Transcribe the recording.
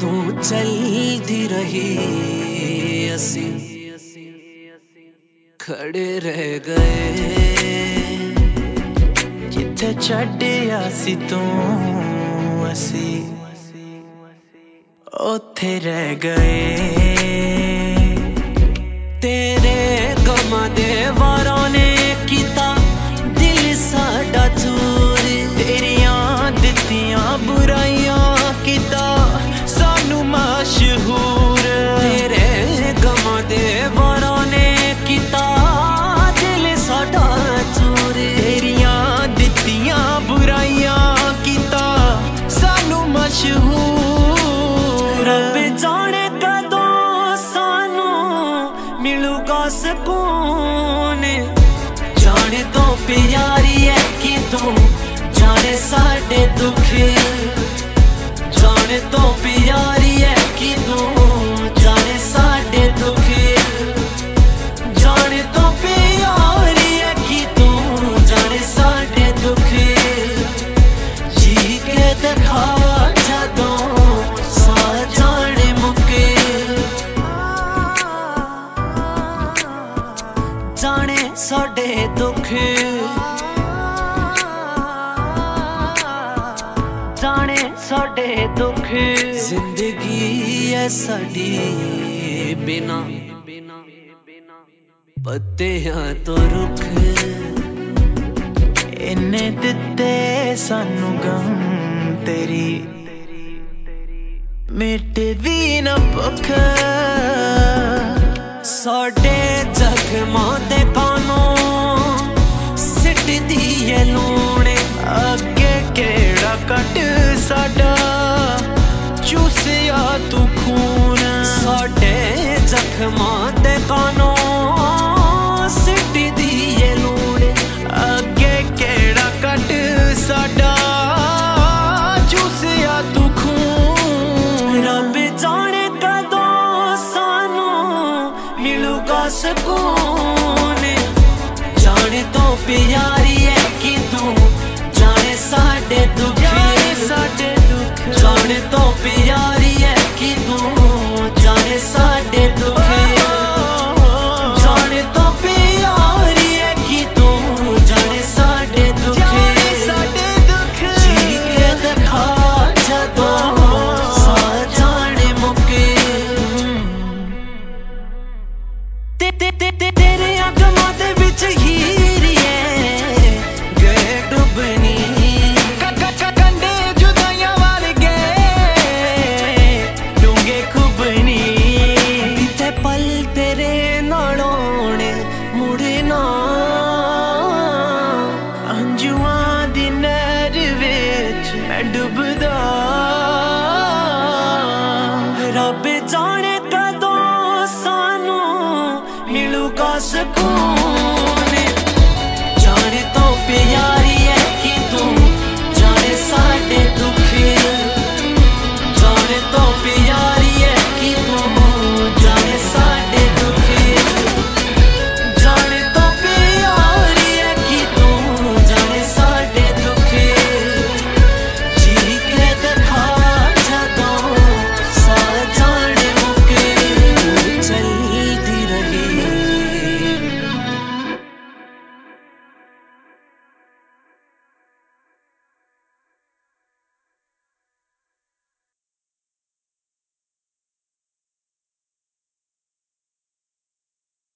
ਤੂੰ ਚਲਦੀ ਰਹੀ ਅਸੀਂ। ਖੜੇ ਰਹਿ ਗਏ। ਜਿੱਥੇ ਛੱਡਿਆ ਸੀ ਤੂੰ ਅਸੀਂ, ਉੱਥੇ ਰਹਿ ਗਏ। ਤੋਂ ਪਿਆਰੀ ਹੈ ਕਿ ਤੂੰ ਜਾਣੇ ਸਾਡੇ ਦੁੱਖ। ਜਾਣੇ ਤੋਂ ਪਿਆਰੀ ਹੈ ਕਿ ਤੂੰ ਜਾਣੇ ਸਾਡੇ ਦੁੱਖ। ਜੀ ਕੇ ਦਿਖਾ ਜਦੋਂ ਸਾ ਜਾਣੇ ਮੁਕੇ। ਜਾਣੇ ਸਾਡੇ ਦੁੱਖ। ਜਾਣੇ ਸਾਡੇ ਦੁੱਖ। ਜ਼ਿੰਦਗੀ ਐ ਸਾਡੀ ਬਿਨਾ। ਪੱਤਿਆਂ ਤੋਂ ਰੁੱਖ। ਇਹਨੇ ਦਿੱਤੇ ਸਾਨੂੰ ਗਮ ਤੇਰੀ। ਮਿਟਦੀ ਨਾ ਭੁੱਖ। ਸਾਡੇ ਜ਼ਖਮਾਂ ਤੇ ਕਾਨੋਂ ਸਿੱਟਦੀ ਏ ਲੂਣੇ। ਅੱਗੇ ਕਿਹੜਾ ਕੱਟ ਸਾਡਾ ਚੂਸਿਆ ਤੂੰ ਖੂਨ। ਸਾਡੇ ਜ਼ਖਮਾਂ ਤੇ ਕਾਨੋਂ ਸਿੱਟਦੀ ਏ ਲੂਣ। ਅੱਗੇ ਕਿਹੜਾ ਕੱਟ ਸਾਡਾ ਚੂਸਿਆ ਤੂੰ ਖੂਨ। ਰੱਬ ਜਾਣੇ ਕਦੋਂ ਸਾਨੂੰ ਮਿਲੂਗਾ ਸਕੂਨ। ਜਾਣੇ ਤੋਂ ਪਿਆਰੀ ਤੇਰੇ ਅਗਮਾਂ ਦੇ ਵਿੱਚ ਹੀ ਜਾਣੇ